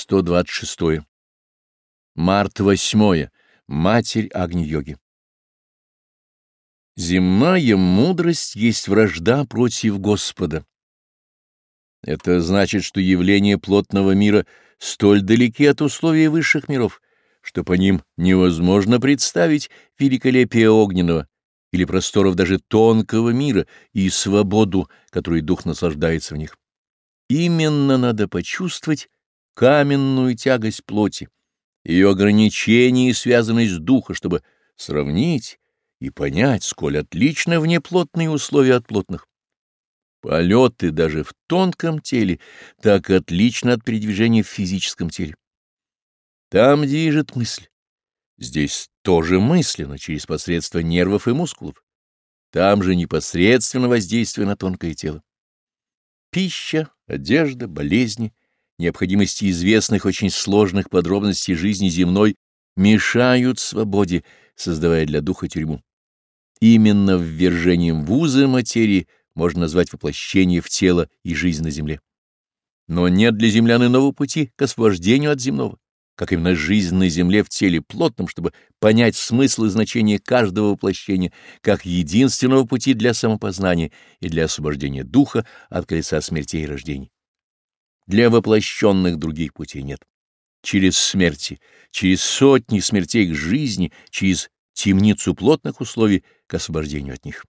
126. Март 8. Матерь Агни-йоги. Земная мудрость есть вражда против Господа. Это значит, что явления плотного мира столь далеки от условий высших миров, что по ним невозможно представить великолепие огненного или просторов даже тонкого мира и свободу, которой дух наслаждается в них. Именно надо почувствовать каменную тягость плоти, ее ограничения, связанные с духа, чтобы сравнить и понять, сколь отлично внеплотные условия от плотных. Полеты даже в тонком теле так отлично от передвижения в физическом теле. Там движет мысль. Здесь тоже мысленно через посредство нервов и мускулов. Там же непосредственно воздействие на тонкое тело. Пища, одежда, болезни, необходимости известных очень сложных подробностей жизни земной мешают свободе, создавая для духа тюрьму. Именно ввержением в узы материи можно назвать воплощение в тело и жизнь на земле. Но нет для землян иного пути к освобождению от земного, как именно жизнь на земле в теле плотном, чтобы понять смысл и значение каждого воплощения как единственного пути для самопознания и для освобождения духа от колеса смерти и рождения. Для воплощенных других путей нет. Через смерти, через сотни смертей к жизни, через темницу плотных условий к освобождению от них.